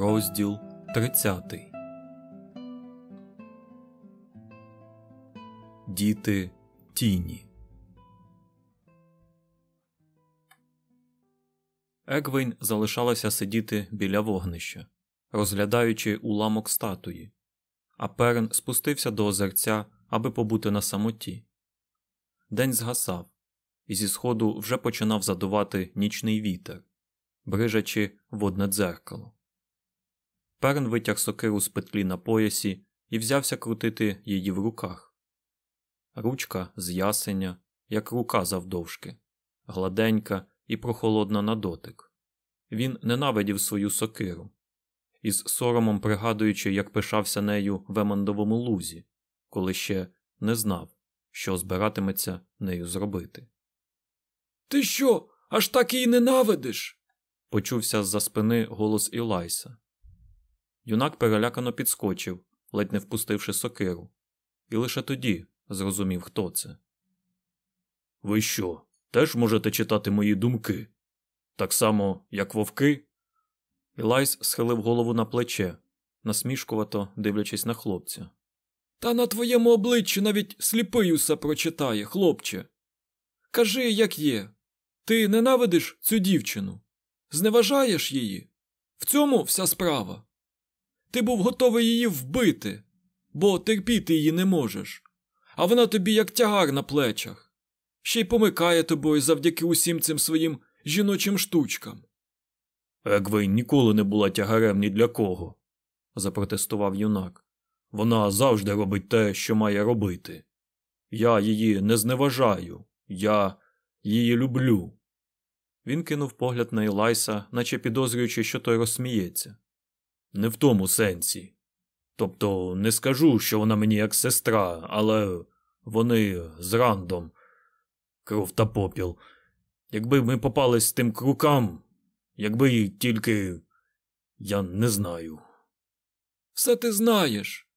Розділ 30 Діти тіні. Егвейн залишалася сидіти біля вогнища, розглядаючи уламок статуї, а Перен спустився до озерця, аби побути на самоті. День згасав, і зі сходу вже починав задувати нічний вітер, брижачи водне дзеркало. Перн витяг сокиру з петлі на поясі і взявся крутити її в руках. Ручка з ясеня, як рука завдовжки, гладенька і прохолодна на дотик. Він ненавидів свою сокиру, із соромом пригадуючи, як пишався нею в Емондовому лузі, коли ще не знав, що збиратиметься нею зробити. Ти що, аж так її ненавидиш? почувся з за спини голос Ілайса. Юнак перелякано підскочив, ледь не впустивши сокиру, і лише тоді зрозумів, хто це. Ви що, теж можете читати мої думки? Так само, як вовки? Ілайс схилив голову на плече, насмішкувато дивлячись на хлопця. Та на твоєму обличчі навіть сліпий усе прочитає, хлопче. Кажи, як є. Ти ненавидиш цю дівчину? Зневажаєш її? В цьому вся справа. Ти був готовий її вбити, бо терпіти її не можеш, а вона тобі як тягар на плечах, ще й помикає тобою завдяки усім цим своїм жіночим штучкам. Егвейн ніколи не була тягарем ні для кого, запротестував юнак. Вона завжди робить те, що має робити. Я її не зневажаю, я її люблю. Він кинув погляд на Ілайса, наче підозрюючи, що той розсміється. Не в тому сенсі. Тобто не скажу, що вона мені як сестра, але вони з рандом, кров та попіл. Якби ми попались тим крукам, якби тільки. я не знаю. Все ти знаєш.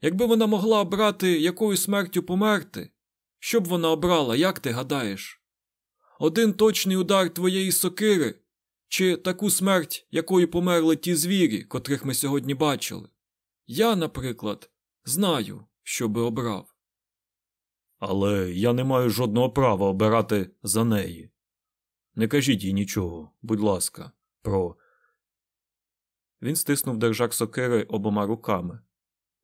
Якби вона могла обрати якою смертю померти, що б вона обрала, як ти гадаєш? Один точний удар твоєї сокири чи таку смерть, якою померли ті звірі, котрих ми сьогодні бачили. Я, наприклад, знаю, що би обрав. Але я не маю жодного права обирати за неї. Не кажіть їй нічого, будь ласка, про. Він стиснув держак сокири обома руками,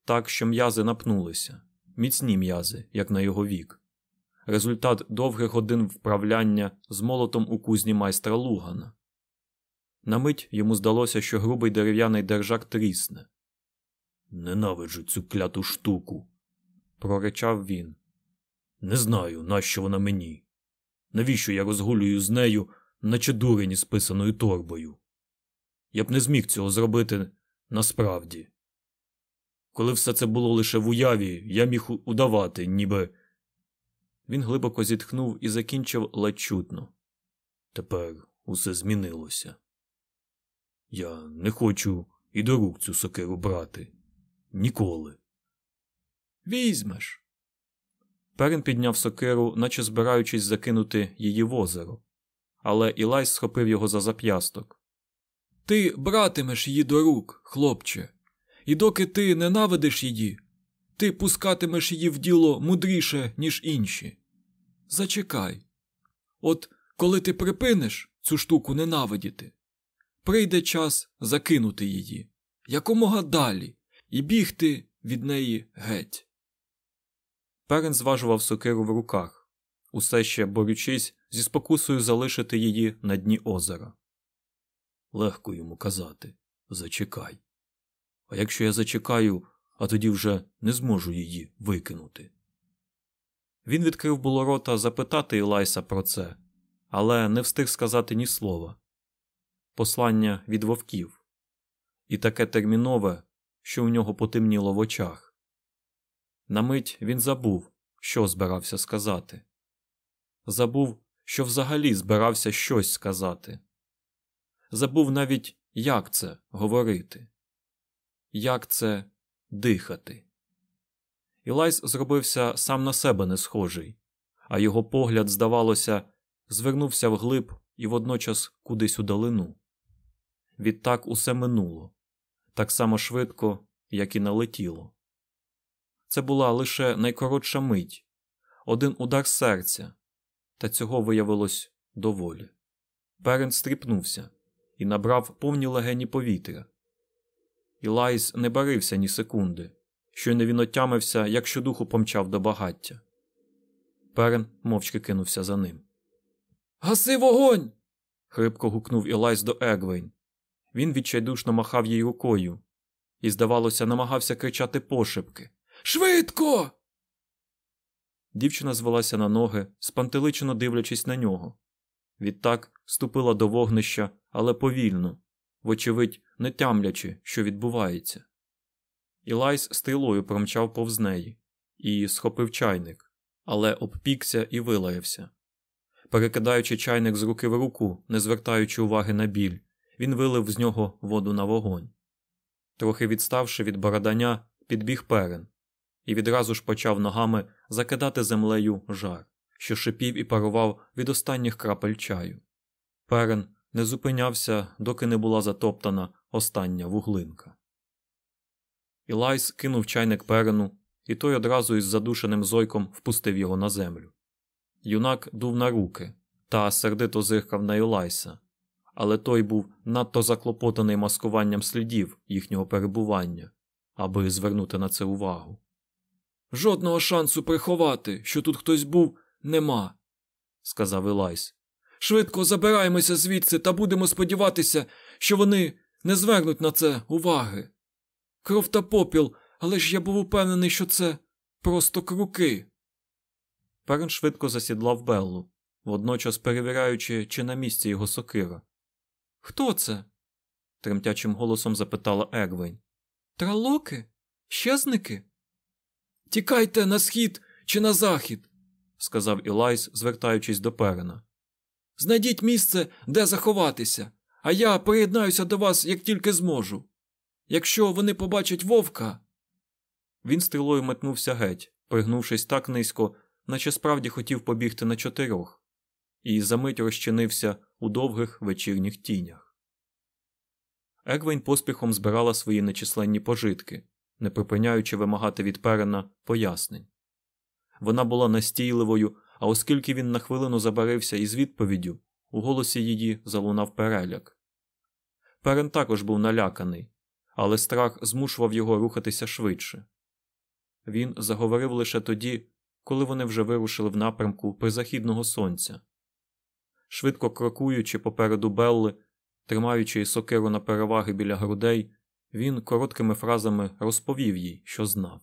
так, що м'язи напнулися, міцні м'язи, як на його вік. Результат довгих годин вправляння з молотом у кузні майстра Лугана. На мить йому здалося, що грубий дерев'яний держак трісне. Ненавиджу цю кляту штуку, проричав він. Не знаю, нащо вона мені. Навіщо я розгулюю з нею, наче дурень з писаною торбою? Я б не зміг цього зробити насправді. Коли все це було лише в уяві, я міг удавати, ніби. Він глибоко зітхнув і закінчив ледь чутно. Тепер усе змінилося. Я не хочу і до рук цю сокиру брати. Ніколи. Візьмеш. Перин підняв сокиру, наче збираючись закинути її в озеро, але Ілайс схопив його за зап'ясток. Ти братимеш її до рук, хлопче, і доки ти ненавидиш її, ти пускатимеш її в діло мудріше, ніж інші. Зачекай. От коли ти припиниш цю штуку ненавидіти, прийде час закинути її якомога далі і бігти від неї геть. Перен зважував сокиру в руках, усе ще борючись зі спокусою залишити її на дні озера. Легко йому казати зачекай. А якщо я зачекаю, а тоді вже не зможу її викинути. Він відкрив було рота запитати Ілайса про це, але не встиг сказати ні слова. Послання від вовків, і таке термінове, що у нього потемніло в очах. На мить він забув, що збирався сказати. Забув, що взагалі збирався щось сказати. Забув навіть, як це говорити, як це дихати. Ілайс зробився сам на себе не схожий, а його погляд, здавалося, звернувся вглиб і водночас кудись у далину. Відтак усе минуло, так само швидко, як і налетіло. Це була лише найкоротша мить, один удар серця, та цього виявилось доволі. Перен стріпнувся і набрав повні легені повітря. Ілайс не барився ні секунди, щойно він отямився, як щодуху помчав до багаття. Перен мовчки кинувся за ним. Гаси вогонь! хрипко гукнув Ілайс до Егвейн. Він відчайдушно махав їй рукою і, здавалося, намагався кричати пошепки. Швидко! Дівчина звелася на ноги, спантеличено дивлячись на нього. Відтак ступила до вогнища, але повільно, вочевидь, не тямлячи, що відбувається. Ілайс стрілою промчав повз неї і схопив чайник, але обпікся і вилаявся. Перекидаючи чайник з руки в руку, не звертаючи уваги на біль, він вилив з нього воду на вогонь. Трохи відставши від бородання, підбіг перен і відразу ж почав ногами закидати землею жар, що шипів і парував від останніх крапель чаю. Перен не зупинявся, доки не була затоптана остання вуглинка. Ілайс кинув чайник перену, і той одразу із задушеним зойком впустив його на землю. Юнак дув на руки та сердито зиркав на Ілайса, але той був надто заклопотаний маскуванням слідів їхнього перебування, аби звернути на це увагу. Жодного шансу приховати, що тут хтось був, нема, сказав Ілайс. Швидко забираємося звідси та будемо сподіватися, що вони не звернуть на це уваги. Кров та попіл, але ж я був упевнений, що це просто круки. Перен швидко засідлав Беллу, водночас перевіряючи, чи на місці його сокира. Хто це? тремтячим голосом запитала Егвень. Тралоки? Щезники? Тікайте на схід чи на захід, сказав Ілайс, звертаючись до перена. Знайдіть місце, де заховатися, а я приєднаюся до вас, як тільки зможу. Якщо вони побачать вовка. Він стрілою метнувся геть, пригнувшись так низько, наче справді хотів побігти на чотирьох, і за мить розчинився у довгих вечірніх тінях. Егвейн поспіхом збирала свої нечисленні пожитки, не припиняючи вимагати від перена пояснень. Вона була настійливою, а оскільки він на хвилину забарився із відповіддю, у голосі її залунав переляк. Перен також був наляканий, але страх змушував його рухатися швидше. Він заговорив лише тоді, коли вони вже вирушили в напрямку призахідного сонця. Швидко крокуючи попереду Белли, тримаючи сокиру на переваги біля грудей, він короткими фразами розповів їй, що знав,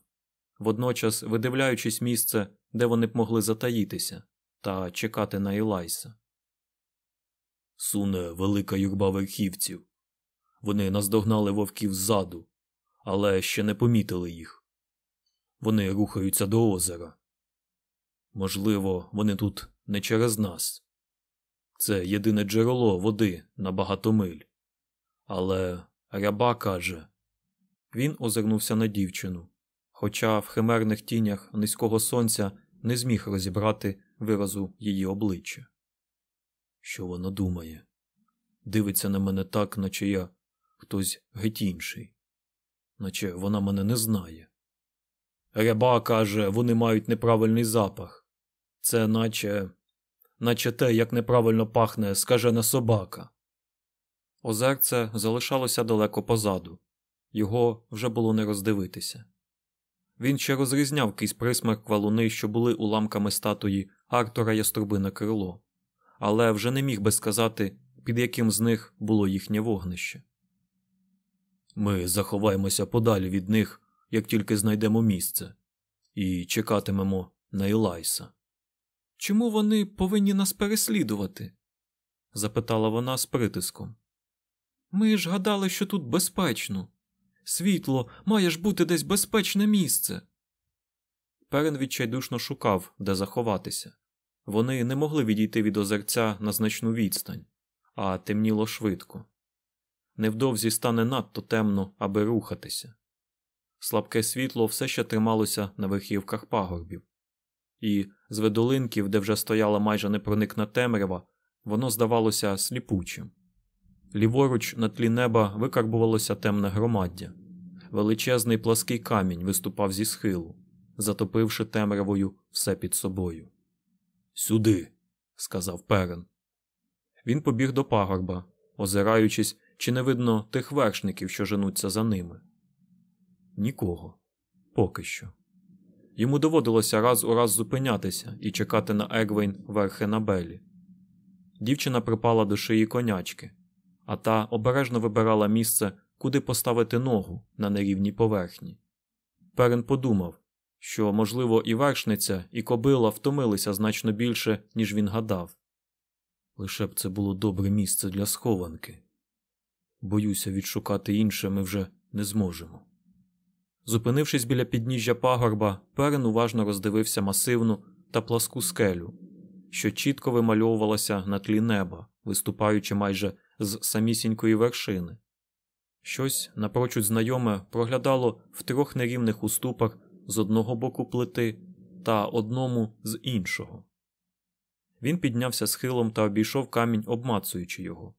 водночас видивляючись місце, де вони б могли затаїтися та чекати на Ілайса. Суне велика юрба верхівців. Вони наздогнали вовків ззаду, але ще не помітили їх. Вони рухаються до озера. Можливо, вони тут не через нас. Це єдине джерело води на багато миль. Але ряба каже він озирнувся на дівчину, хоча в химерних тінях низького сонця не зміг розібрати виразу її обличчя. Що вона думає? Дивиться на мене так, наче я хтось геть інший, наче вона мене не знає. Ряба каже, вони мають неправильний запах. Це наче наче те, як неправильно пахне скажена собака. Озерце залишалося далеко позаду, його вже було не роздивитися. Він ще розрізняв крізь присмерк валуни, що були уламками статуї Артура Яструбине крило, але вже не міг би сказати, під яким з них було їхнє вогнище. Ми заховаємося подалі від них, як тільки знайдемо місце, і чекатимемо на Ілайса. Чому вони повинні нас переслідувати? запитала вона з притиском. Ми ж гадали, що тут безпечно. Світло, має ж бути десь безпечне місце. Перен відчайдушно шукав, де заховатися. Вони не могли відійти від озерця на значну відстань, а темніло швидко. Невдовзі стане надто темно, аби рухатися. Слабке світло все ще трималося на верхівках пагорбів, і з видолинків, де вже стояла майже непроникна темрява, воно здавалося сліпучим. Ліворуч на тлі неба викарбувалося темне громаддя. Величезний плаский камінь виступав зі схилу, затопивши темрявою все під собою. Сюди, сказав перен. Він побіг до пагорба, озираючись, чи не видно тих вершників, що женуться за ними. Нікого. Поки що. Йому доводилося раз у раз зупинятися і чекати на Егвейн верхи на белі. Дівчина припала до шиї конячки, а та обережно вибирала місце, куди поставити ногу на нерівній поверхні. Перен подумав, що, можливо, і вершниця, і кобила втомилися значно більше, ніж він гадав. Лише б це було добре місце для схованки. Боюся, відшукати інше ми вже не зможемо. Зупинившись біля підніжжя пагорба, перен уважно роздивився масивну та пласку скелю, що чітко вимальовувалася на тлі неба, виступаючи майже з самісінької вершини. Щось напрочуд знайоме проглядало в трьох нерівних уступах з одного боку плити та одному з іншого. Він піднявся схилом та обійшов камінь, обмацуючи його.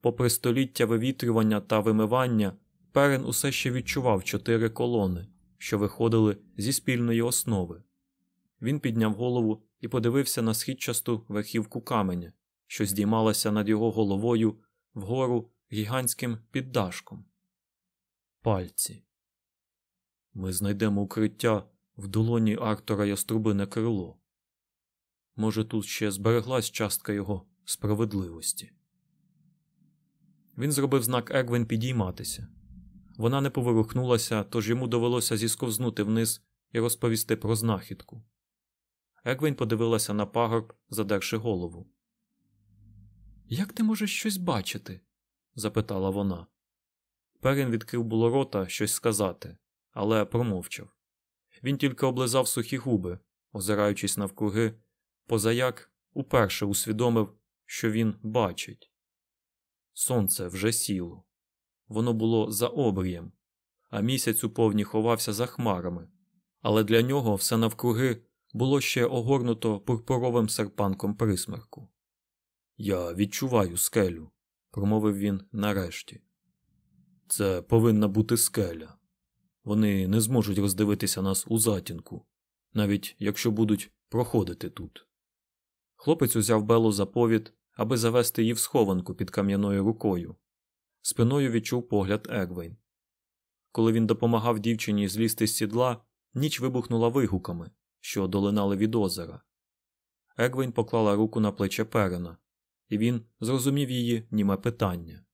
Попри століття вивітрювання та вимивання, перен усе ще відчував чотири колони, що виходили зі спільної основи. Він підняв голову і подивився на східчасту верхівку каменя, що здіймалася над його головою вгору гігантським піддашком. Пальці. Ми знайдемо укриття в долоні Артора Яструбине крило. Може, тут ще збереглась частка його справедливості. Він зробив знак Егвін підійматися. Вона не поворухнулася, тож йому довелося зісковзнути вниз і розповісти про знахідку. Егвін подивилася на пагорб, задерши голову. Як ти можеш щось бачити? запитала вона. Перін відкрив було рота щось сказати, але промовчав. Він тільки облизав сухі губи, озираючись навкруги, позаяк уперше усвідомив, що він бачить. Сонце вже сіло. Воно було за обрієм, а місяць у повні ховався за хмарами, але для нього все навкруги було ще огорнуто пурпуровим серпанком присмерку. Я відчуваю скелю, промовив він нарешті. Це повинна бути скеля. Вони не зможуть роздивитися нас у затінку, навіть якщо будуть проходити тут. Хлопець узяв Белу за повід, аби завести її в схованку під кам'яною рукою. Спиною відчув погляд Егвейн. Коли він допомагав дівчині злізти з сідла, ніч вибухнула вигуками, що долинали від озера. Егвейн поклала руку на плече перена, і він зрозумів її німе питання.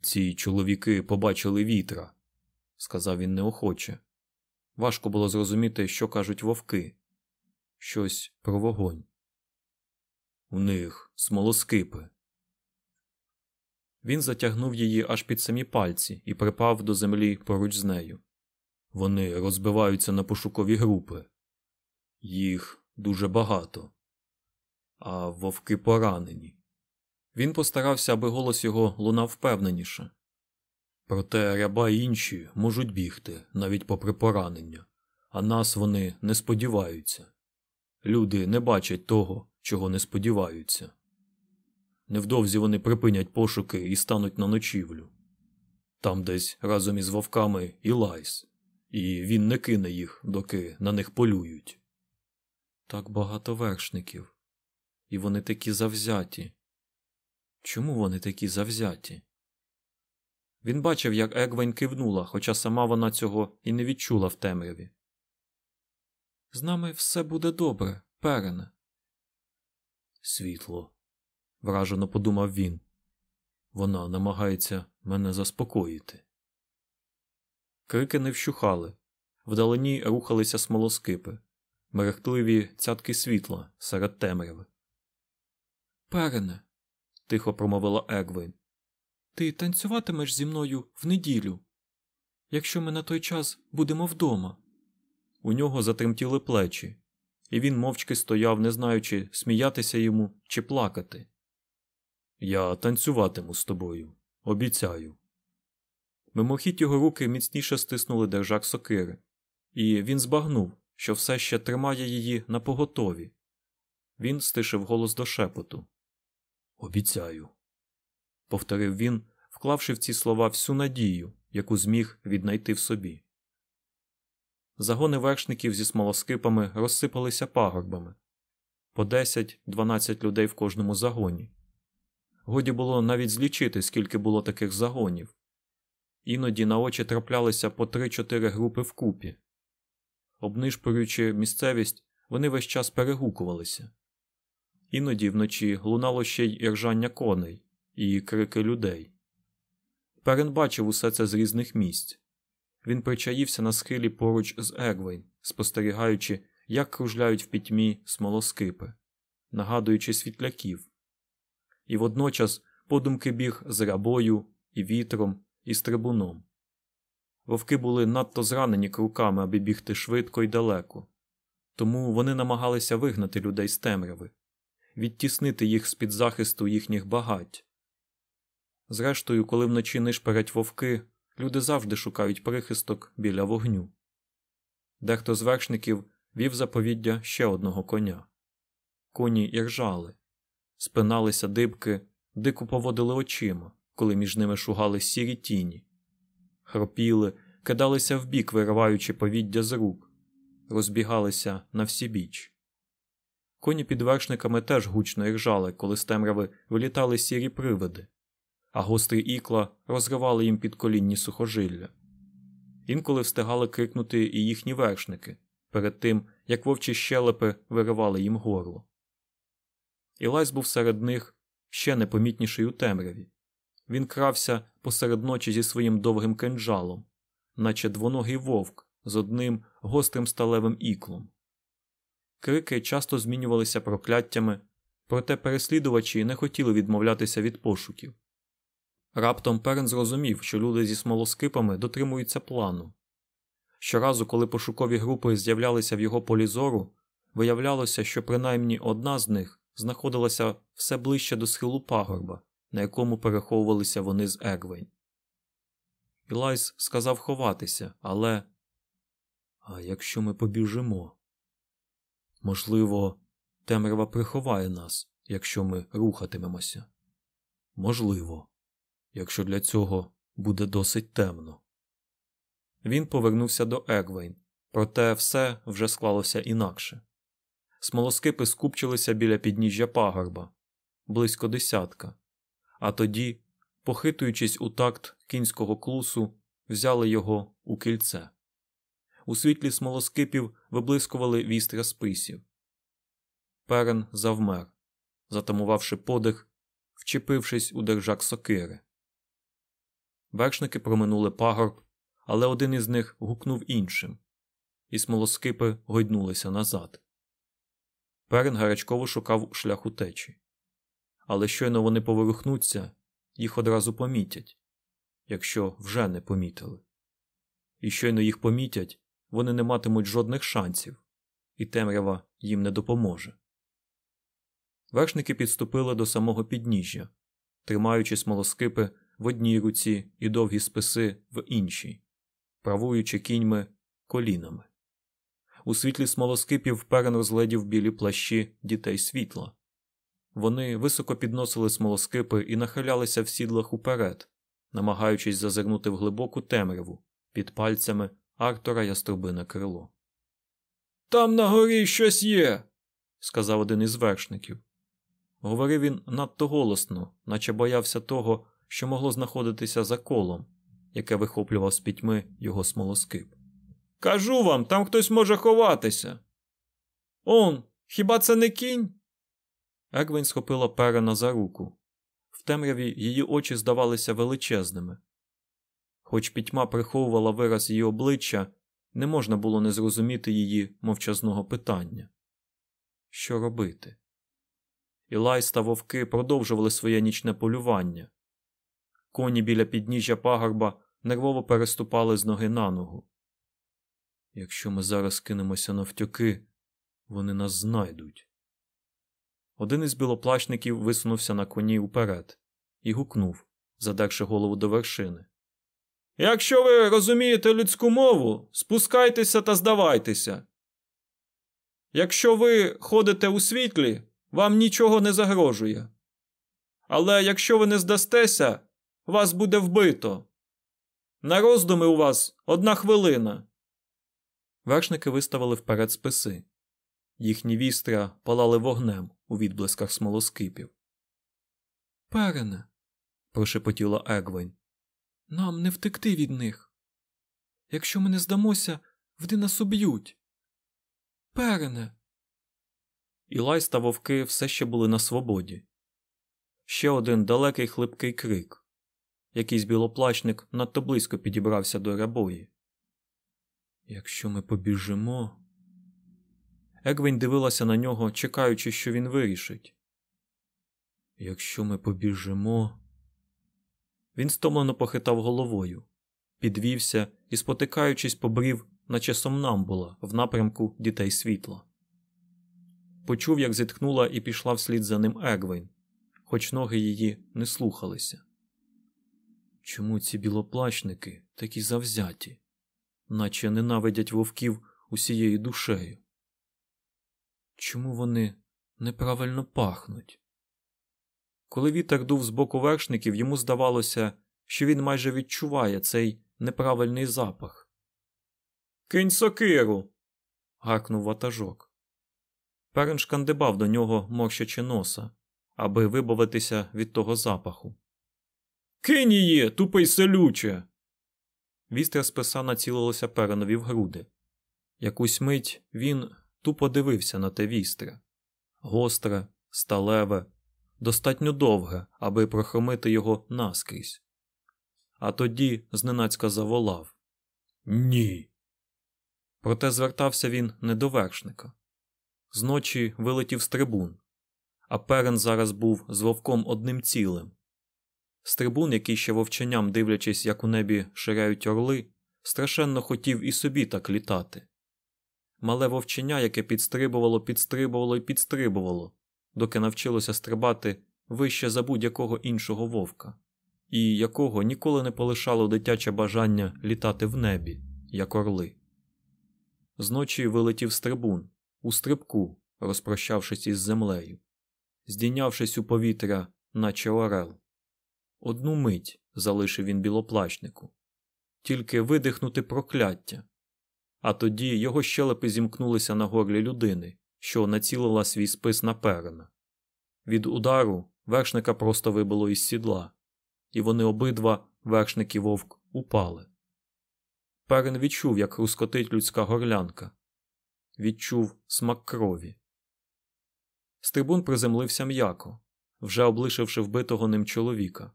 Ці чоловіки побачили вітра, сказав він неохоче. Важко було зрозуміти, що кажуть вовки. Щось про вогонь. У них смолоскипи. Він затягнув її аж під самі пальці і припав до землі поруч з нею. Вони розбиваються на пошукові групи. Їх дуже багато, а вовки поранені. Він постарався, аби голос його лунав впевненіше. Проте ряба й інші можуть бігти навіть попри поранення, а нас вони не сподіваються. Люди не бачать того, чого не сподіваються. Невдовзі вони припинять пошуки і стануть на ночівлю. Там десь разом із вовками і лайс, і він не кине їх, доки на них полюють. Так багато вершників, і вони такі завзяті. Чому вони такі завзяті? Він бачив, як Егвень кивнула, хоча сама вона цього і не відчула в темряві. З нами все буде добре, перене. Світло, вражено подумав він. Вона намагається мене заспокоїти. Крики не вщухали. Вдалині рухалися смолоскипи, мерехтливі цятки світла серед темряви. Перене, тихо промовила Егвейн. Ти танцюватимеш зі мною в неділю, якщо ми на той час будемо вдома. У нього затремтіли плечі, і він мовчки стояв, не знаючи, сміятися йому чи плакати. Я танцюватиму з тобою, обіцяю. Мимохідь його руки міцніше стиснули держак сокири, і він збагнув, що все ще тримає її на поготові. Він стишив голос до шепоту. Обіцяю. повторив він, вклавши в ці слова всю надію, яку зміг віднайти в собі. Загони вершників зі смолоскипами розсипалися пагорбами по 10-12 людей в кожному загоні. Годі було навіть злічити, скільки було таких загонів. Іноді на очі траплялися по 3-4 групи вкупі. Обнишпорюючи місцевість, вони весь час перегукувалися. Іноді вночі лунало ще й іржання коней і крики людей. Перен бачив усе це з різних місць. Він причаївся на схилі поруч з Егвейн, спостерігаючи, як кружляють в пітьмі смолоскипи, нагадуючи світляків. І водночас подумки біг з рябою, і вітром, і стрибуном. Вовки були надто зранені круками, аби бігти швидко і далеко, тому вони намагалися вигнати людей з темряви, відтіснити їх з під захисту їхніх багать. Зрештою, коли вночі нишперять вовки, люди завжди шукають прихисток біля вогню. Дехто з вершників вів заповіддя ще одного коня. Коні іржали, спиналися дибки, дико поводили очима, коли між ними шугали сірі тіні, хропіли, кидалися вбік, вириваючи повіддя з рук, розбігалися на всі біч. Коні під вершниками теж гучно іржали, коли з темряви вилітали сірі привиди, а гострі ікла розривали їм підколінні сухожилля. Інколи встигали крикнути і їхні вершники перед тим, як вовчі щелепи виривали їм горло. Ілайс був серед них ще непомітніший у темряві. Він крався посеред ночі зі своїм довгим кинджалом, наче двоногий вовк з одним гострим сталевим іклом. Крики часто змінювалися прокляттями, проте переслідувачі не хотіли відмовлятися від пошуків. Раптом Перен зрозумів, що люди зі смолоскипами дотримуються плану. Щоразу, коли пошукові групи з'являлися в його полі зору, виявлялося, що принаймні одна з них знаходилася все ближче до схилу пагорба, на якому переховувалися вони з Егвейн. Ілайс сказав ховатися, але. А якщо ми побіжимо? Можливо, темрява приховає нас, якщо ми рухатимемося. Можливо, якщо для цього буде досить темно. Він повернувся до Егвейн, проте все вже склалося інакше. Смолоскипи скупчилися біля підніжжя пагорба близько десятка, а тоді, похитуючись у такт кінського клусу, взяли його у кільце. У світлі смолоскипів виблискували вістря списів. Перен завмер, затамувавши подих, вчепившись у держак сокири. Вершники проминули пагорб, але один із них гукнув іншим, і смолоскипи гойднулися назад. Перен гарячково шукав шлях утечі. Але щойно вони поворухнуться, їх одразу помітять, якщо вже не помітили. І щойно їх помітять, вони не матимуть жодних шансів, і темрява їм не допоможе. Вершники підступили до самого підніжжя, тримаючи смолоскипи в одній руці і довгі списи в іншій, правуючи кіньми колінами. У світлі смолоскипів перен розгледів білі плащі дітей світла. Вони високо підносили смолоскипи і нахилялися в сідлах уперед, намагаючись зазирнути в глибоку темряву під пальцями Артура Яструбине крило. Там на горі щось є, сказав один із вершників. Говорив він надто голосно, наче боявся того, що могло знаходитися за колом, яке вихоплював з пітьми його смолоскип. Кажу вам, там хтось може ховатися. Он, хіба це не кінь? Егвень схопила перена за руку. В темряві її очі здавалися величезними. Хоч пітьма приховувала вираз її обличчя, не можна було не зрозуміти її мовчазного питання. Що робити? Ілайс та вовки продовжували своє нічне полювання. Коні біля підніжжя пагорба нервово переступали з ноги на ногу. Якщо ми зараз кинемося навтюки, вони нас знайдуть. Один із білоплащників висунувся на коні уперед і гукнув, задерши голову до вершини. Якщо ви розумієте людську мову, спускайтеся та здавайтеся. Якщо ви ходите у світлі, вам нічого не загрожує. Але якщо ви не здастеся, вас буде вбито. На роздуми у вас одна хвилина. Вершники виставили вперед списи. Їхні вістря палали вогнем у відблисках смолоскипів. Перене, прошепотіла Егвейн. Нам не втекти від них. Якщо ми не здамося, вони нас уб'ють. Перене. Ілай та вовки все ще були на свободі. Ще один далекий хлипкий крик. Якийсь білоплачник надто близько підібрався до рябої. Якщо ми побіжимо. Егвень дивилася на нього, чекаючи, що він вирішить. Якщо ми побіжимо. Він стомлено похитав головою, підвівся і, спотикаючись, побрів, наче сомнамбула, в напрямку дітей світла. Почув, як зітхнула і пішла вслід за ним Егвейн, хоч ноги її не слухалися. Чому ці білоплачники такі завзяті, наче ненавидять вовків усією душею? Чому вони неправильно пахнуть? Коли вітер дув з боку вершників, йому здавалося, що він майже відчуває цей неправильний запах. Кинь сокиру. гаркнув ватажок. Перен шкандибав до нього, морщачи носа, аби вибавитися від того запаху. Кинь її, тупий селюче. Вістря списа націлилося перенові в груди. Якусь мить він тупо дивився на те вістря гостре, сталеве, достатньо довге, аби прохромити його наскрізь. А тоді зненацька заволав Ні. Проте звертався він не до вершника. Зночі вилетів стрибун, а перен зараз був з вовком одним цілим. Стрибун, який ще вовченням, дивлячись, як у небі ширяють орли, страшенно хотів і собі так літати. Мале вовченя, яке підстрибувало, підстрибувало і підстрибувало, доки навчилося стрибати вище за будь-якого іншого вовка, і якого ніколи не полишало дитяче бажання літати в небі, як орли. Зночі вилетів стрибун у стрибку, розпрощавшись із землею, здійнявшись у повітря, наче орел. Одну мить залишив він білоплачнику, тільки видихнути прокляття, а тоді його щелепи зімкнулися на горлі людини, що націлила свій спис на перена. Від удару вершника просто вибило із сідла, і вони обидва, вершник і вовк, упали. Перен відчув, як хрускотить людська горлянка, відчув смак крові. Стрибун приземлився м'яко, вже облишивши вбитого ним чоловіка.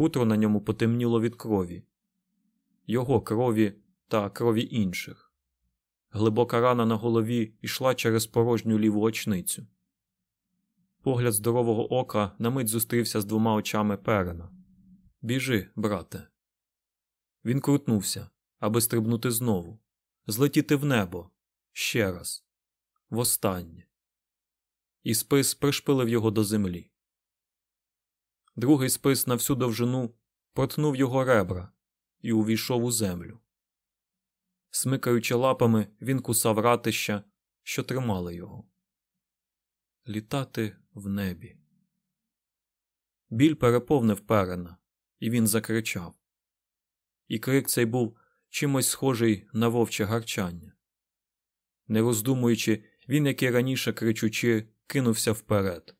Хутро на ньому потемніло від крові, його крові та крові інших. Глибока рана на голові йшла через порожню ліву очницю. Погляд здорового ока на мить зустрівся з двома очами перена. Біжи, брате. Він крутнувся, аби стрибнути знову, злетіти в небо ще раз, востаннє. І спис пришпилив його до землі. Другий спис на всю довжину протнув його ребра і увійшов у землю. Смикаючи лапами, він кусав ратища, що тримали його. Літати в небі. Біль переповнив перена, і він закричав. І крик цей був чимось схожий на вовче гарчання. Не роздумуючи, він, як і раніше кричучи, кинувся вперед.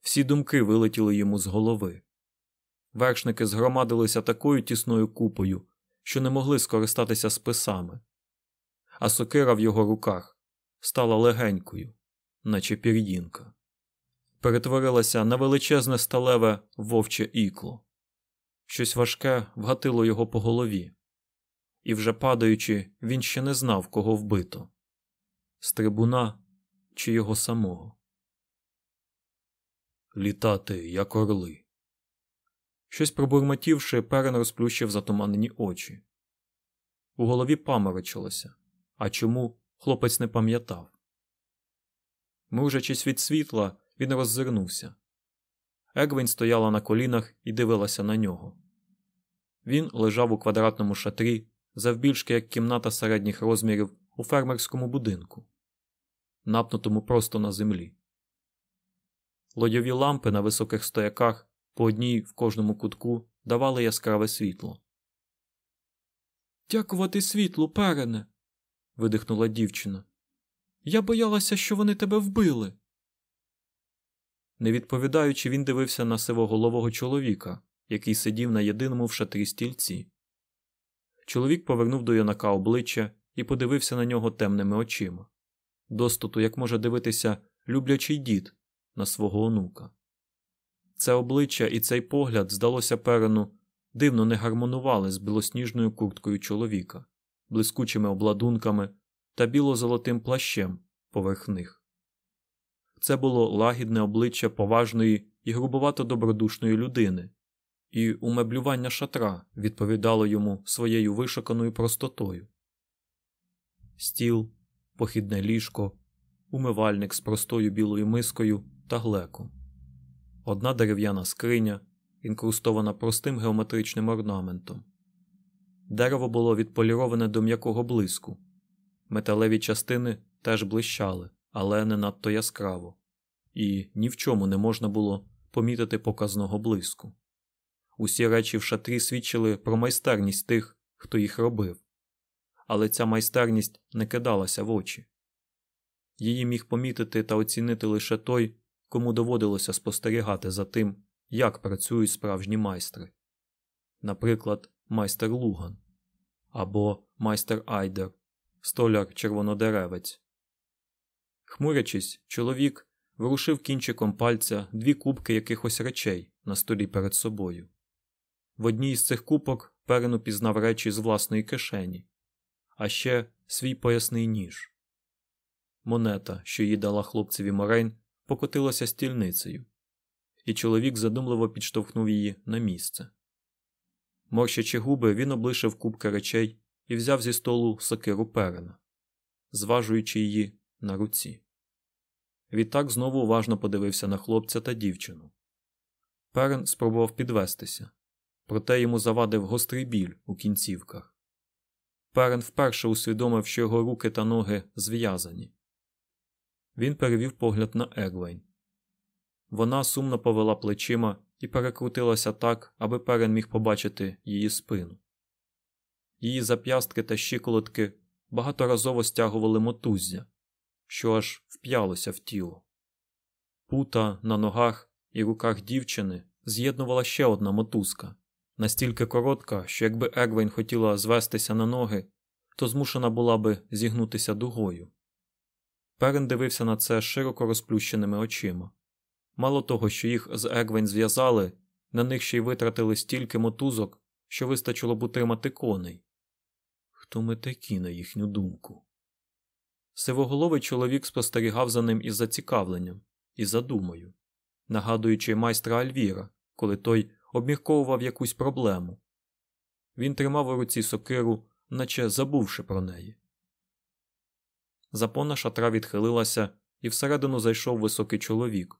Всі думки вилетіли йому з голови. Вершники згромадилися такою тісною купою, що не могли скористатися списами, а сокира в його руках стала легенькою, наче пір'їнка, перетворилася на величезне сталеве вовче ікло. Щось важке вгатило його по голові, і, вже падаючи, він ще не знав, кого вбито стрибуна чи його самого. Літати, як орли. Щось пробурмотівши, перен розплющив затуманені очі. У голові паморочилося, а чому хлопець не пам'ятав. Мружачись від світла, він роззирнувся. Егвень стояла на колінах і дивилася на нього. Він лежав у квадратному шатрі, завбільшки як кімната середніх розмірів у фермерському будинку, напнутому просто на землі. Лодьові лампи на високих стояках по одній в кожному кутку давали яскраве світло. Дякувати світлу, перене. видихнула дівчина. Я боялася, що вони тебе вбили. Не відповідаючи, він дивився на сивоголового чоловіка, який сидів на єдиному в шатрі стільці. Чоловік повернув до юнака обличчя і подивився на нього темними очима, достоту, як може дивитися люблячий дід на свого онука. Це обличчя і цей погляд, здалося перену, дивно не гармонували з білосніжною курткою чоловіка, блискучими обладунками та біло-золотим плащем поверх них. Це було лагідне обличчя поважної і грубовато добродушної людини, і умеблювання шатра відповідало йому своєю вишуканою простотою. Стіл, похідне ліжко, умивальник з простою білою мискою та глеком, одна дерев'яна скриня, інкрустована простим геометричним орнаментом. Дерево було відполіроване до м'якого блиску, металеві частини теж блищали, але не надто яскраво, і ні в чому не можна було помітити показного блиску. Усі речі в шатрі свідчили про майстерність тих, хто їх робив, але ця майстерність не кидалася в очі. Її міг помітити та оцінити лише той, кому доводилося спостерігати за тим, як працюють справжні майстри. Наприклад, майстер Луган або майстер Айдер, столяр червонодеревець. Хмурячись, чоловік врушив кінчиком пальця дві кубки якихось речей на столі перед собою. В одній із цих купок перену пізнав речі з власної кишені, а ще свій поясний ніж. Монета, що їй дала хлопцеві Морейн, покотилася стільницею, і чоловік задумливо підштовхнув її на місце. Морщачи губи, він облишив кубки речей і взяв зі столу сокиру перена, зважуючи її на руці. Відтак знову уважно подивився на хлопця та дівчину. Перен спробував підвестися, проте йому завадив гострий біль у кінцівках. Перен вперше усвідомив, що його руки та ноги зв'язані. Він перевів погляд на Егвейн. Вона сумно повела плечима і перекрутилася так, аби перен міг побачити її спину. Її зап'ястки та щиколотки багаторазово стягували мотуззя, що аж вп'ялося в тіло. Пута на ногах і руках дівчини з'єднувала ще одна мотузка, настільки коротка, що якби Егвейн хотіла звестися на ноги, то змушена була би зігнутися дугою. Перен дивився на це широко розплющеними очима. Мало того, що їх з Егвень зв'язали, на них ще й витратили стільки мотузок, що вистачило б утримати коней. Хто ми такі, на їхню думку? Сивоголовий чоловік спостерігав за ним із зацікавленням і задумою, нагадуючи майстра Альвіра, коли той обмірковував якусь проблему. Він тримав у руці сокиру, наче забувши про неї. Запона шатра відхилилася, і всередину зайшов високий чоловік.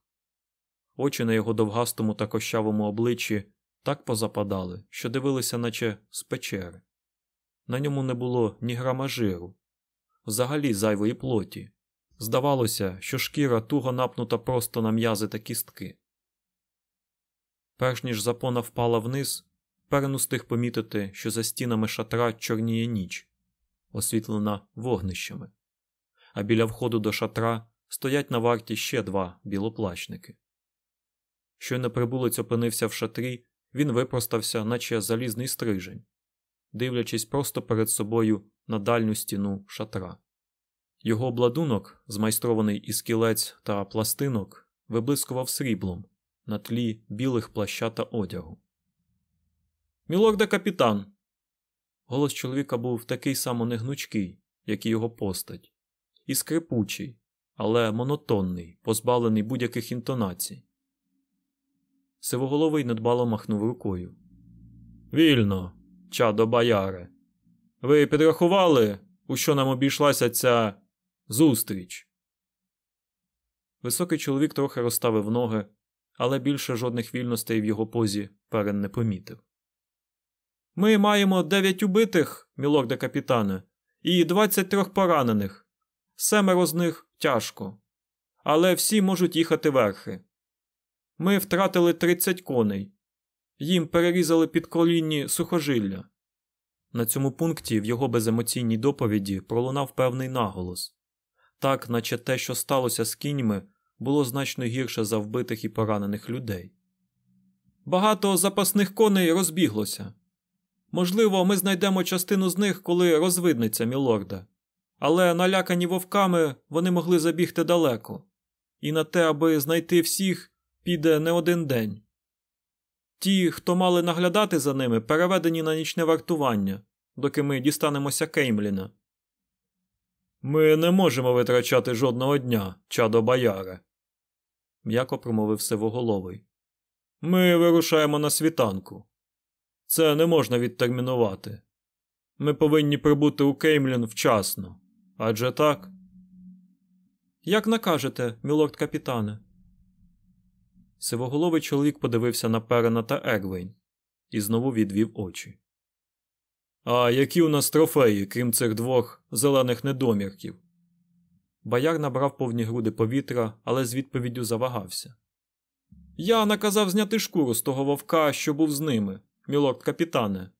Очі на його довгастому та кощавому обличчі так позападали, що дивилися, наче з печери. На ньому не було ні грама жиру, взагалі зайвої плоті. Здавалося, що шкіра туго напнута просто на м'язи та кістки. Перш ніж запона впала вниз, Перен устиг помітити, що за стінами шатра чорніє ніч, освітлена вогнищами а біля входу до шатра стоять на варті ще два білоплачники. Щойно прибулець опинився в шатрі, він випростався, наче залізний стрижень, дивлячись просто перед собою на дальню стіну шатра. Його обладунок, змайстрований із кілець та пластинок, виблискував сріблом на тлі білих плаща та одягу. Мілорде капітан. Голос чоловіка був такий само негнучкий, як і його постать і скрипучий, але монотонний, позбавлений будь-яких інтонацій. Сивоголовий недбало махнув рукою. Вільно, чадо бояре. Ви підрахували, у що нам обійшлася ця зустріч? Високий чоловік трохи розставив ноги, але більше жодних вільностей в його позі перен не помітив. Ми маємо дев'ять убитих, мілорде капітане, і двадцять трьох поранених. Семеро з них тяжко, але всі можуть їхати верхи. Ми втратили 30 коней. Їм перерізали підколінні сухожилля. На цьому пункті в його беземоційній доповіді пролунав певний наголос так, наче те, що сталося з кіньми, було значно гірше за вбитих і поранених людей. Багато запасних коней розбіглося. Можливо, ми знайдемо частину з них, коли розвиднеться, мілорда. Але налякані вовками вони могли забігти далеко, і на те, аби знайти всіх, піде не один день. Ті, хто мали наглядати за ними, переведені на нічне вартування, доки ми дістанемося Кеймліна. Ми не можемо витрачати жодного дня, чадо бояре, м'яко промовив сивоголовий. Ми вирушаємо на світанку. Це не можна відтермінувати. Ми повинні прибути у Кеймлін вчасно. Адже так. Як накажете, мілорд капітане? Сивоголовий чоловік подивився на Перена та Егвейн і знову відвів очі. А які у нас трофеї, крім цих двох зелених недомірків? Бояр набрав повні груди повітря, але з відповіддю завагався. Я наказав зняти шкуру з того вовка, що був з ними, мілорд капітане.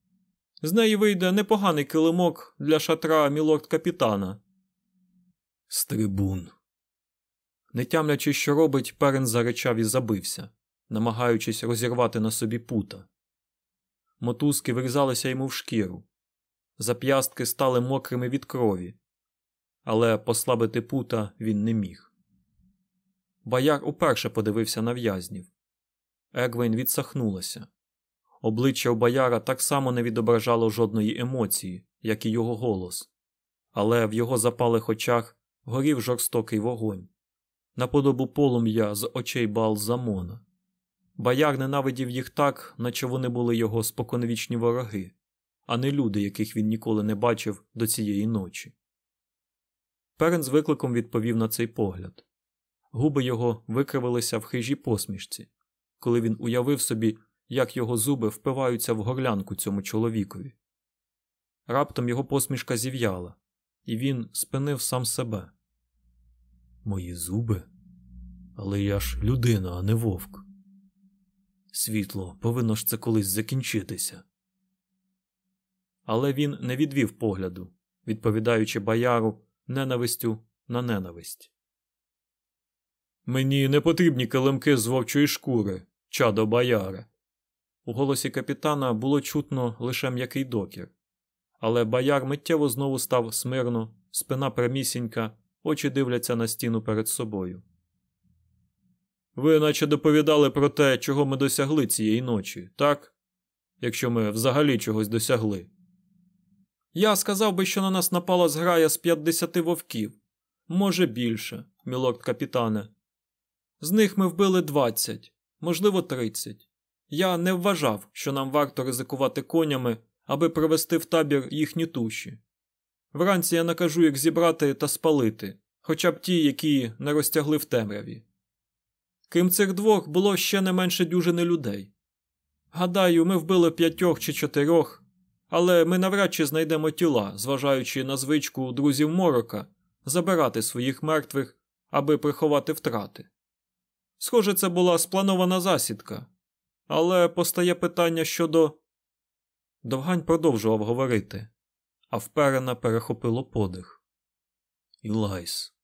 З неї вийде непоганий килимок для шатра мілорд капітана. Стрибун. Не тямлячи, що робить, перен заречав і забився, намагаючись розірвати на собі пута. Мотузки врізалися йому в шкіру, зап'ястки стали мокрими від крові, але послабити пута він не міг. Бояр уперше подивився на в'язнів. Егвейн відсахнулася. Обличчя у бояра так само не відображало жодної емоції, як і його голос, але в його запалих очах горів жорстокий вогонь, наподобу полум'я з очей Балзамона. Бояр ненавидів їх так, наче вони були його споконвічні вороги, а не люди, яких він ніколи не бачив до цієї ночі. Перен з викликом відповів на цей погляд. Губи його викривилися в хижій посмішці, коли він уявив собі, як його зуби впиваються в горлянку цьому чоловікові. Раптом його посмішка зів'яла, і він спинив сам себе. Мої зуби? Але я ж людина, а не вовк. Світло повинно ж це колись закінчитися. Але він не відвів погляду, відповідаючи бояру ненавистю на ненависть. Мені не потрібні килимки з вовчої шкури, чадо бояре. У голосі капітана було чутно лише м'який докір, але бояр миттєво знову став смирно, спина прямісінька, очі дивляться на стіну перед собою. Ви наче доповідали про те, чого ми досягли цієї ночі, так? Якщо ми взагалі чогось досягли. Я сказав би, що на нас напала зграя з 50 вовків, може більше, мілорд капітане. З них ми вбили 20, можливо, 30. Я не вважав, що нам варто ризикувати конями, аби привести в табір їхні туші. Вранці я накажу їх зібрати та спалити, хоча б ті, які не розтягли в темряві. Крім цих двох було ще не менше дюжини людей. Гадаю, ми вбили п'ятьох чи чотирьох, але ми навряд чи знайдемо тіла, зважаючи на звичку друзів морока забирати своїх мертвих, аби приховати втрати. Схоже, це була спланована засідка, але постає питання щодо. Довгань продовжував говорити, а вперена перехопило подих. Ілайс.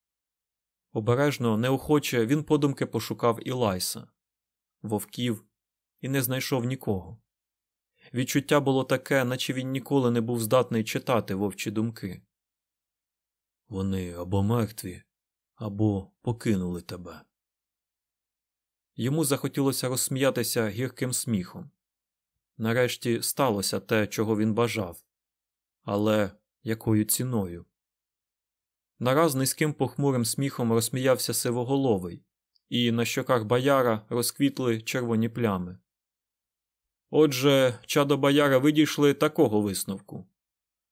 Обережно, неохоче він подумки пошукав Ілайса, вовків, і не знайшов нікого. Відчуття було таке, наче він ніколи не був здатний читати вовчі думки. Вони або мертві, або покинули тебе. Йому захотілося розсміятися гірким сміхом. Нарешті сталося те, чого він бажав, але якою ціною? Нараз низьким похмурим сміхом розсміявся сивоголовий, і на щоках бояра розквітли червоні плями. Отже, чадо бояра видійшли такого висновку.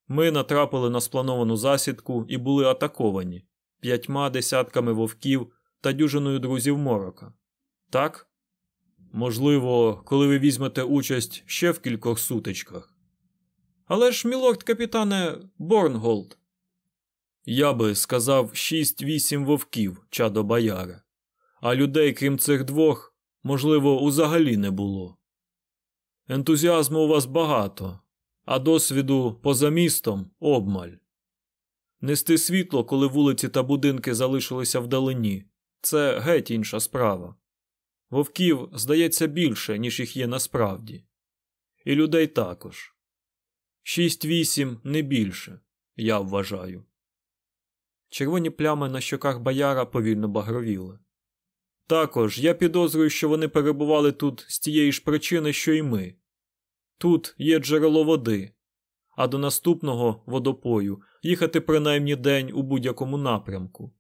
Ми натрапили на сплановану засідку і були атаковані п'ятьма десятками вовків та дюжиною друзів морока. Так? Можливо, коли ви візьмете участь ще в кількох сутичках. Але ж, мілорд капітане Борнголд. Я би сказав шість-вісім вовків, чадо Бояре, а людей, крім цих двох, можливо, узагалі не було. Ентузіазму у вас багато, а досвіду поза містом обмаль. Нести світло, коли вулиці та будинки залишилися вдалині, це геть інша справа. Вовків здається більше, ніж їх є насправді, і людей також. Шість-вісім не більше, я вважаю. Червоні плями на щоках бояра повільно багровіли. Також я підозрюю, що вони перебували тут з тієї ж причини, що й ми. Тут є джерело води, а до наступного водопою їхати принаймні день у будь-якому напрямку.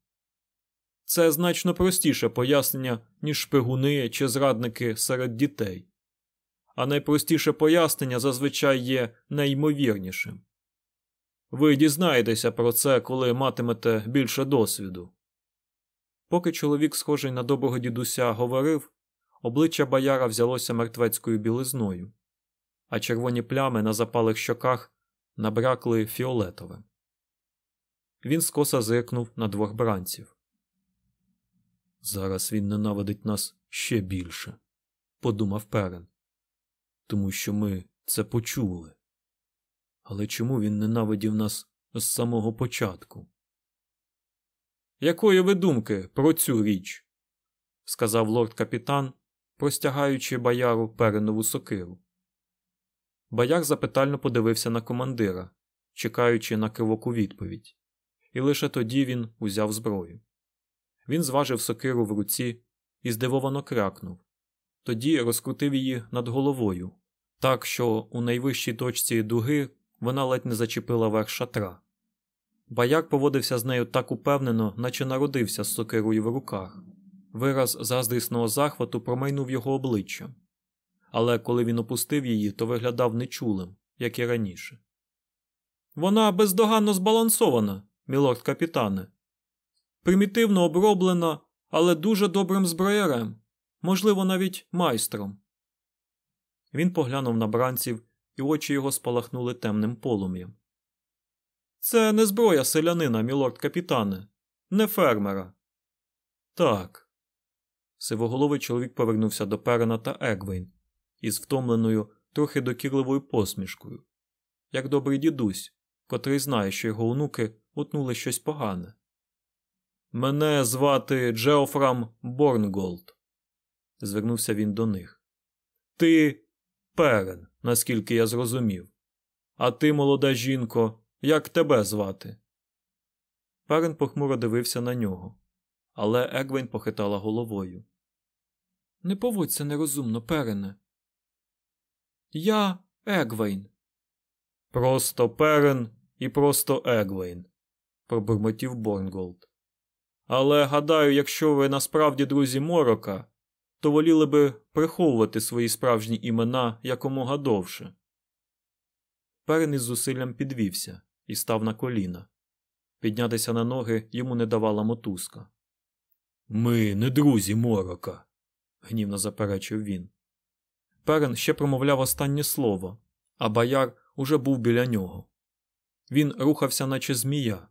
Це значно простіше пояснення, ніж шпигуни чи зрадники серед дітей. А найпростіше пояснення зазвичай є найймовірнішим. Ви дізнаєтеся про це, коли матимете більше досвіду. Поки чоловік, схожий на доброго дідуся, говорив, обличчя бояра взялося мертвецькою білизною, а червоні плями на запалих щоках набрякли фіолетовим. Він скоса зиркнув на двох бранців. Зараз він ненавидить нас ще більше, подумав Перен, тому що ми це почули. Але чому він ненавидів нас з самого початку? Якої ви думки про цю річ? сказав лорд капітан, простягаючи бояру перенову сокиру. Бояр запитально подивився на командира, чекаючи на кивоку відповідь, і лише тоді він узяв зброю. Він зважив сокиру в руці і здивовано крякнув, тоді розкрутив її над головою, так що у найвищій точці дуги вона ледь не зачепила верх шатра. Бояр поводився з нею так упевнено, наче народився з сокирою в руках. Вираз заздрісного захвату промайнув його обличчя, але коли він опустив її, то виглядав нечулим, як і раніше. Вона бездоганно збалансована, мілорд капітане, примітивно оброблена, але дуже добрим зброярем, можливо, навіть майстром. Він поглянув на бранців, і очі його спалахнули темним полум'ям. Це не зброя селянина, мілорд капітане, не фермера. Так. Сивоголовий чоловік повернувся до Перена та Егвейн із втомленою, трохи докірливою посмішкою, як добрий дідусь, котрий знає, що його онуки утнули щось погане. Мене звати Джеофрам Борнголд, звернувся він до них. Ти Перен, наскільки я зрозумів. А ти, молода жінко, як тебе звати? Перен похмуро дивився на нього, але Егвейн похитала головою. Не поводься нерозумно, Перене. Я Егвейн. Просто Перен і просто Егвейн, пробурмотів Борнголд. Але гадаю, якщо ви насправді друзі Морока, то воліли би приховувати свої справжні імена якомога довше. Перен із зусиллям підвівся і став на коліна. Піднятися на ноги йому не давала мотузка. Ми не друзі морока, гнівно заперечив він. Перен ще промовляв останнє слово, а бояр уже був біля нього. Він рухався, наче змія.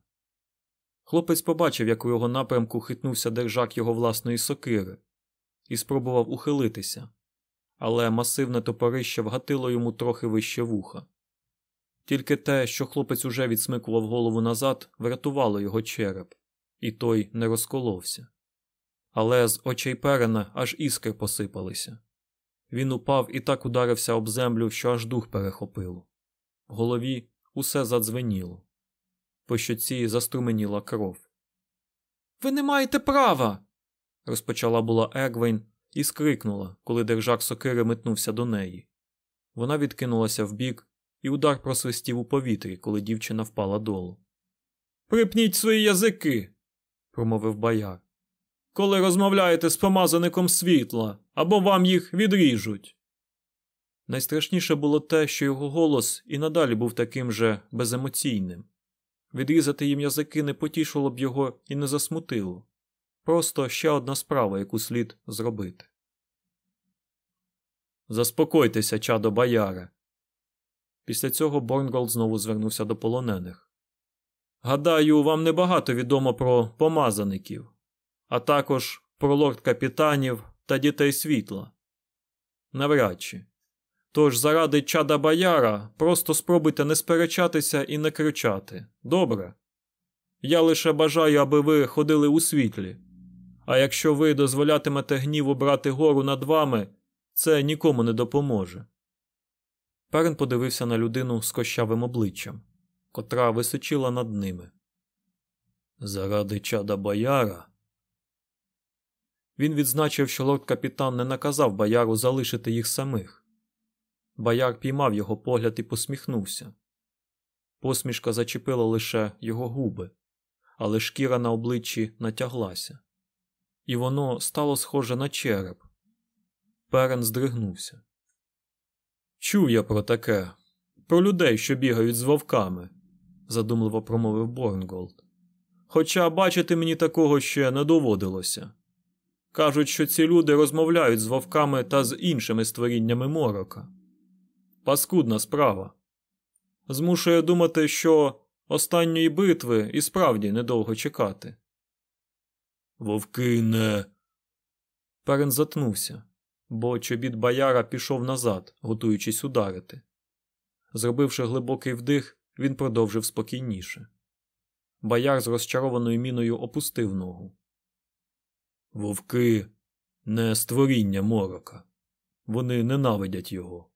Хлопець побачив, як у його напрямку хитнувся держак його власної сокири, і спробував ухилитися, але масивне топорище вгатило йому трохи вище вуха. Тільки те, що хлопець уже відсмикував голову назад, врятувало його череп, і той не розколовся. Але з очей перена аж іскри посипалися. Він упав і так ударився об землю, що аж дух перехопило. В голові усе задзвеніло. По щоці заструменіла кров. Ви не маєте права. Розпочала була Егвейн і скрикнула, коли держак сокири метнувся до неї. Вона відкинулася вбік, і удар просвистів у повітрі, коли дівчина впала долу. Припніть свої язики, промовив бояр. Коли розмовляєте з помазаником світла, або вам їх відріжуть. Найстрашніше було те, що його голос і надалі був таким же беземоційним. Відрізати їм язики не потішило б його і не засмутило. Просто ще одна справа, яку слід зробити. Заспокойтеся, чадо бояре. Після цього Борнголд знову звернувся до полонених. Гадаю, вам небагато відомо про помазаників, а також про лорд-капітанів, та дітей світла? Навряд чи. Тож заради чада бояра просто спробуйте не сперечатися і не кричати. Добре? Я лише бажаю, аби ви ходили у світлі. А якщо ви дозволятимете гніву брати гору над вами, це нікому не допоможе. Перен подивився на людину з кощавим обличчям, котра височила над ними. Заради чада бояра. Він відзначив, що лорд капітан не наказав бояру залишити їх самих. Бояр піймав його погляд і посміхнувся. Посмішка зачепила лише його губи, але шкіра на обличчі натяглася, і воно стало схоже на череп. Перен здригнувся. Чув я про таке, про людей, що бігають з вовками, задумливо промовив Борнголд. Хоча бачити мені такого ще не доводилося. Кажуть, що ці люди розмовляють з вовками та з іншими створіннями морока. Паскудна справа. Змушує думати, що останньої битви і справді недовго чекати. Вовки не. Перен затнувся, бо чобіт бояра пішов назад, готуючись ударити. Зробивши глибокий вдих, він продовжив спокійніше. Бояр з розчарованою міною опустив ногу. Вовки не створіння морока. Вони ненавидять його.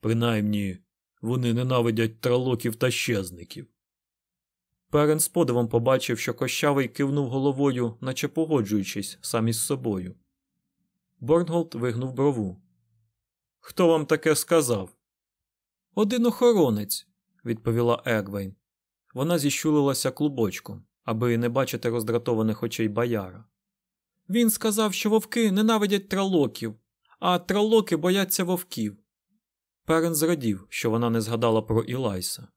Принаймні, вони ненавидять тралоків та щезників. Перен з подивом побачив, що кощавий кивнув головою, наче погоджуючись сам із собою. Борнголд вигнув брову. Хто вам таке сказав? Один охоронець, відповіла Егвейн. Вона зіщулилася клубочком, аби не бачити роздратованих очей бояра. Він сказав, що вовки ненавидять траллоків, а траллоки бояться вовків. Перен зрадів, що вона не згадала про Ілайса.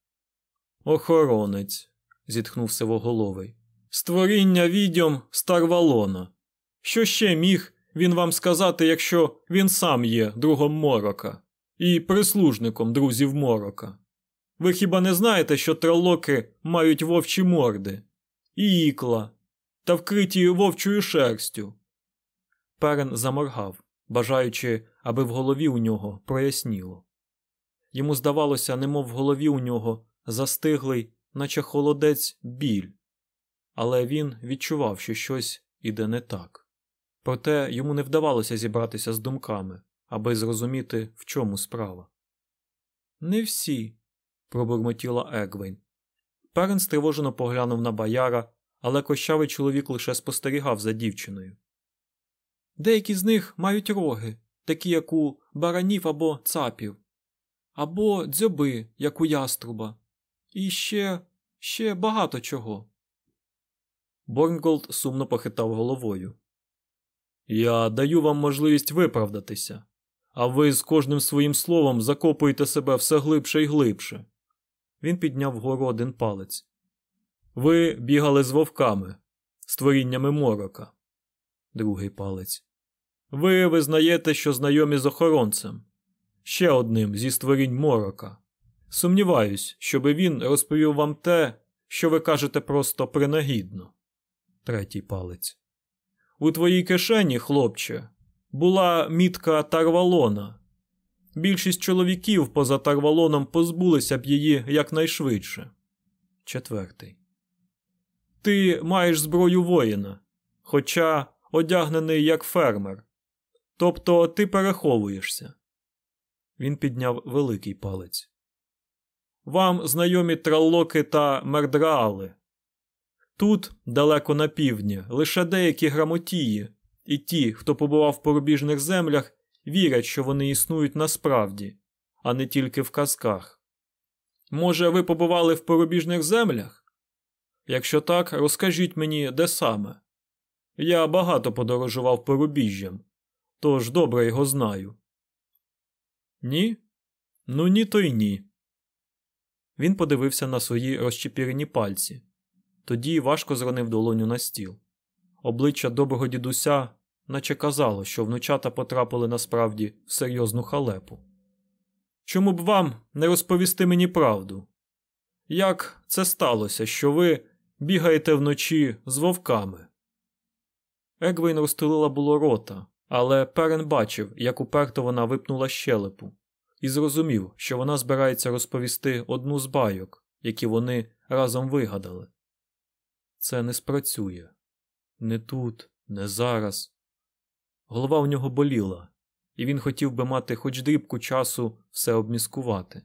Охоронець, зітхнув сивоголовий. Створіння відьом Старвалона. Що ще міг він вам сказати, якщо він сам є другом морока і прислужником друзів морока? Ви хіба не знаєте, що тралоки мають вовчі морди, і ікла, та вкриті вовчою шерстю? Перен заморгав, бажаючи, аби в голові у нього проясніло. Йому здавалося, немов в голові у нього застиглий, наче холодець, біль, але він відчував, що щось іде не так. Проте йому не вдавалося зібратися з думками, аби зрозуміти, в чому справа. Не всі, пробурмотіла Егвейн. Перен стривожено поглянув на бояра, але кощавий чоловік лише спостерігав за дівчиною. Деякі з них мають роги, такі як у баранів або цапів, або дзьоби, як у яструба, і ще, ще багато чого. Борнголд сумно похитав головою. Я даю вам можливість виправдатися, а ви з кожним своїм словом закопуєте себе все глибше і глибше. Він підняв вгору один палець. Ви бігали з вовками, створіннями морока. Другий палець. Ви визнаєте, що знайомі з охоронцем, ще одним зі створінь морока. Сумніваюсь, щоби він розповів вам те, що ви кажете просто принагідно. Третій палець. У твоїй кишені, хлопче, була мітка Тарвалона. Більшість чоловіків поза Тарвалоном позбулися б її якнайшвидше. Четвертий. Ти маєш зброю воїна, хоча одягнений як фермер. Тобто ти переховуєшся. Він підняв великий палець. Вам знайомі траллоки та мердраали. Тут, далеко на півдні, лише деякі грамотії, і ті, хто побував в порубіжних землях, вірять, що вони існують насправді, а не тільки в казках. Може, ви побували в порубіжних землях? Якщо так, розкажіть мені, де саме. Я багато подорожував порубіжжям, тож добре його знаю. Ні? Ну ні, то й ні. Він подивився на свої розчепірені пальці, тоді важко зронив долоню на стіл. Обличчя доброго дідуся, наче казало, що внучата потрапили насправді в серйозну халепу. Чому б вам не розповісти мені правду? Як це сталося, що ви бігаєте вночі з вовками? Егвейн розтулила було рота, Але Перен бачив, як уперто вона випнула щелепу, і зрозумів, що вона збирається розповісти одну з байок, які вони разом вигадали. Це не спрацює не тут, не зараз. Голова у нього боліла, і він хотів би мати хоч дрібку часу все обміркувати,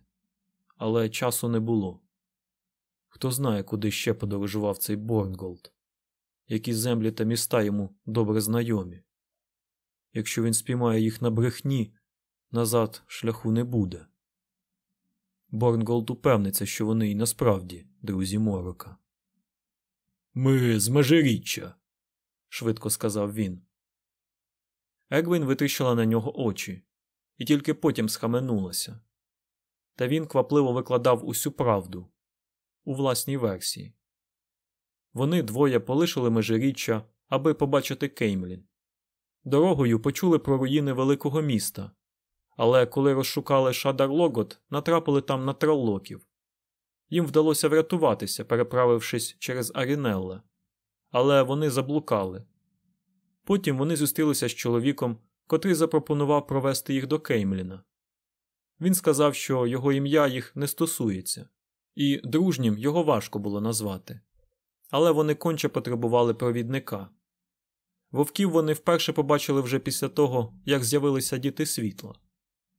але часу не було. Хто знає, куди ще подорожував цей Борнголд, які землі та міста йому добре знайомі. Якщо він спіймає їх на брехні, назад шляху не буде. Борнголд упевниться, що вони й насправді друзі морока. Ми з межиріччя, швидко сказав він. Егвейн витріщила на нього очі і тільки потім схаменулася. Та він квапливо викладав усю правду у власній версії. Вони двоє полишили межиріччя, аби побачити Кеймлін. Дорогою почули про руїни великого міста, але коли розшукали Шадар Логот, натрапили там на троллоків. Їм вдалося врятуватися, переправившись через Арінелле, але вони заблукали. Потім вони зустрілися з чоловіком, котрий запропонував провести їх до Кеймліна. Він сказав, що його ім'я їх не стосується, і дружнім його важко було назвати. Але вони конче потребували провідника. Вовків вони вперше побачили вже після того, як з'явилися діти світла.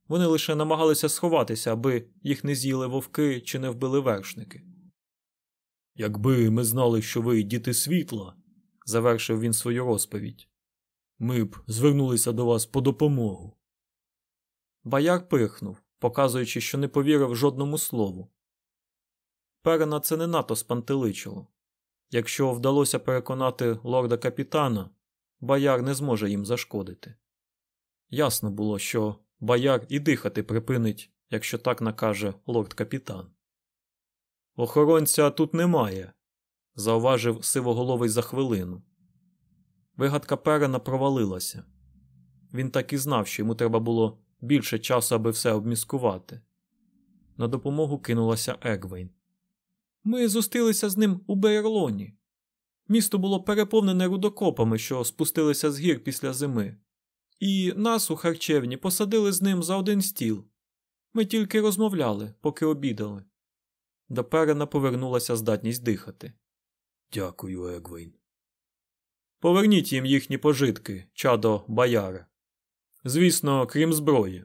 Вони лише намагалися сховатися, аби їх не з'їли вовки чи не вбили вершники. Якби ми знали, що ви діти світла, завершив він свою розповідь, ми б звернулися до вас по допомогу. Бояр пихнув, показуючи, що не повірив жодному слову. Перена це не надто спантеличило. Якщо вдалося переконати лорда капітана, бояр не зможе їм зашкодити. Ясно було, що бояр і дихати припинить, якщо так накаже лорд капітан. Охоронця тут немає, зауважив сивоголовий за хвилину. Вигадка Перена провалилася. Він так і знав, що йому треба було більше часу, аби все обміскувати. На допомогу кинулася Егвейн. Ми зустрілися з ним у Бейерлоні. Місто було переповнене рудокопами, що спустилися з гір після зими, і нас у харчевні посадили з ним за один стіл. Ми тільки розмовляли, поки обідали. До Перена повернулася здатність дихати. Дякую, Егвейн. Поверніть їм їхні пожитки, чадо бояре. Звісно, крім зброї.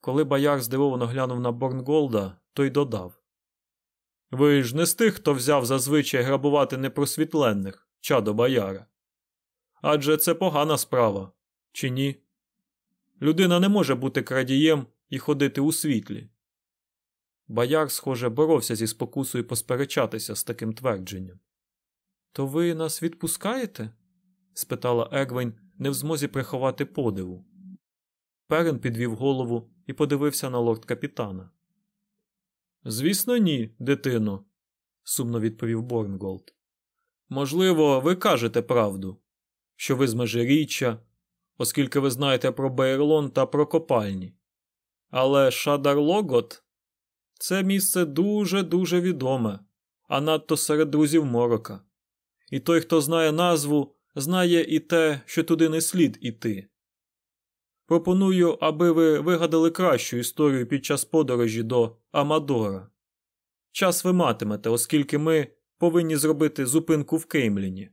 Коли бояр здивовано глянув на Борнголда, той додав Ви ж не з тих, хто взяв зазвичай грабувати непросвітленних, чадо бояра. Адже це погана справа, чи ні? Людина не може бути крадієм і ходити у світлі. Бояр, схоже, боровся зі спокусою посперечатися з таким твердженням. То ви нас відпускаєте? спитала Егвейн, не в змозі приховати подиву. Перрін підвів голову і подивився на лорд капітана. Звісно, ні, дитино, сумно відповів Борнголд. Можливо, ви кажете правду, що ви з межиріччя, оскільки ви знаєте про Бейрлон та про копальні. Але Шадар Логот це місце дуже дуже відоме, а надто серед друзів морока. І той, хто знає назву, знає і те, що туди не слід іти. Пропоную, аби ви вигадали кращу історію під час подорожі до Амадора. Час ви матимете, оскільки ми повинні зробити зупинку в Кеймліні.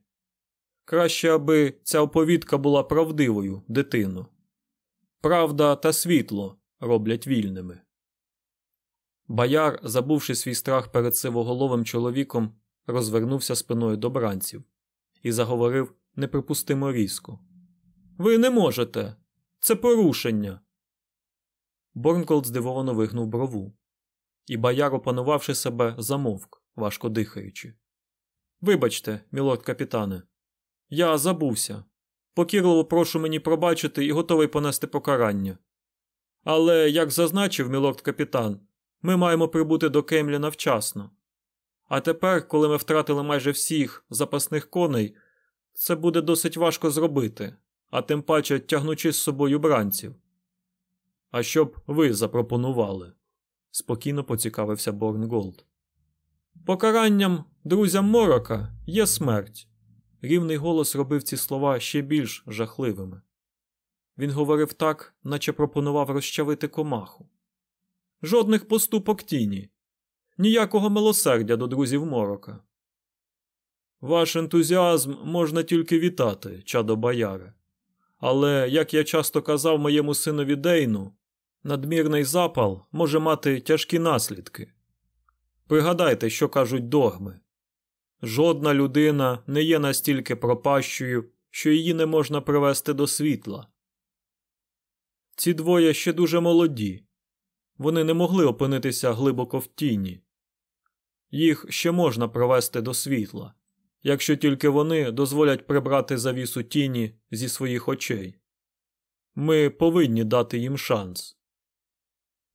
Краще, аби ця оповідка була правдивою, дитино. Правда та світло роблять вільними. Бояр, забувши свій страх перед сивоголовим чоловіком, розвернувся спиною до бранців і заговорив неприпустимо різко. Ви не можете. Це порушення. Борнголд здивовано вигнув брову, і бояр, опанувавши себе, замовк, важко дихаючи. Вибачте, мілорд капітане, я забувся. Покірливо прошу мені пробачити і готовий понести покарання. Але, як зазначив мілорд капітан, ми маємо прибути до Кемліна вчасно. А тепер, коли ми втратили майже всіх запасних коней, це буде досить важко зробити, а тим паче тягнучи з собою бранців. А що б ви запропонували? спокійно поцікавився Борнголд. Покаранням друзям морока є смерть. Рівний голос робив ці слова ще більш жахливими. Він говорив так, наче пропонував розчавити комаху. Жодних поступок тіні, ніякого милосердя до друзів морока. Ваш ентузіазм можна тільки вітати, чадо бояре. Але, як я часто казав моєму синові Дейну, надмірний запал може мати тяжкі наслідки. Пригадайте, що кажуть догми жодна людина не є настільки пропащою, що її не можна привести до світла. Ці двоє ще дуже молоді, вони не могли опинитися глибоко в тіні. Їх ще можна привести до світла, якщо тільки вони дозволять прибрати завісу тіні зі своїх очей. Ми повинні дати їм шанс.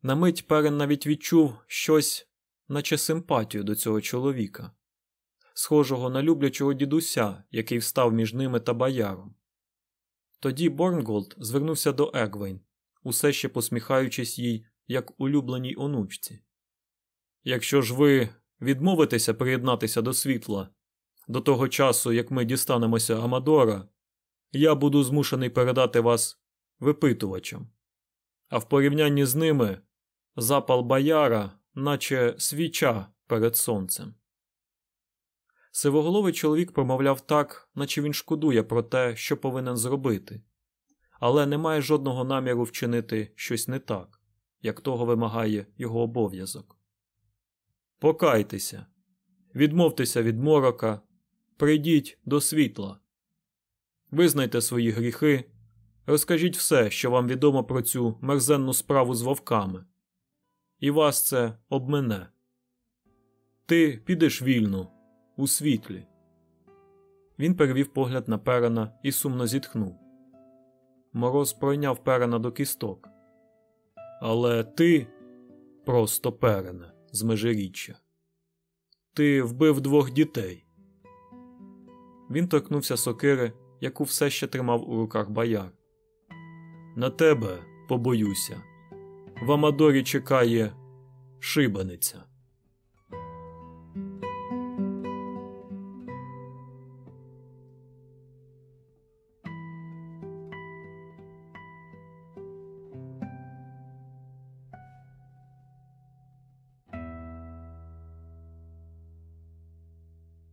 На мить Перен навіть відчув щось, наче симпатію до цього чоловіка, схожого на люблячого дідуся, який встав між ними та бояром. Тоді Борнголд звернувся до Егвейн, усе ще посміхаючись їй, як улюбленій онучці. Якщо ж ви відмовитеся приєднатися до світла до того часу, як ми дістанемося Амадора, я буду змушений передати вас Випитувачам. А в порівнянні з ними запал бояра, наче свіча перед сонцем. Сивоголовий чоловік промовляв так, наче він шкодує про те, що повинен зробити, але не має жодного наміру вчинити щось не так, як того вимагає його обов'язок. Покайтеся, відмовтеся від морока, прийдіть до світла, визнайте свої гріхи, розкажіть все, що вам відомо про цю мерзенну справу з вовками, і вас це обмине. Ти підеш вільно, у світлі. Він перевів погляд на перена і сумно зітхнув. Мороз пройняв перена до кісток. Але ти просто перене з межиріччя. Ти вбив двох дітей. Він торкнувся сокири, яку все ще тримав у руках бояр. На тебе побоюся. В Амадорі чекає шибаниця.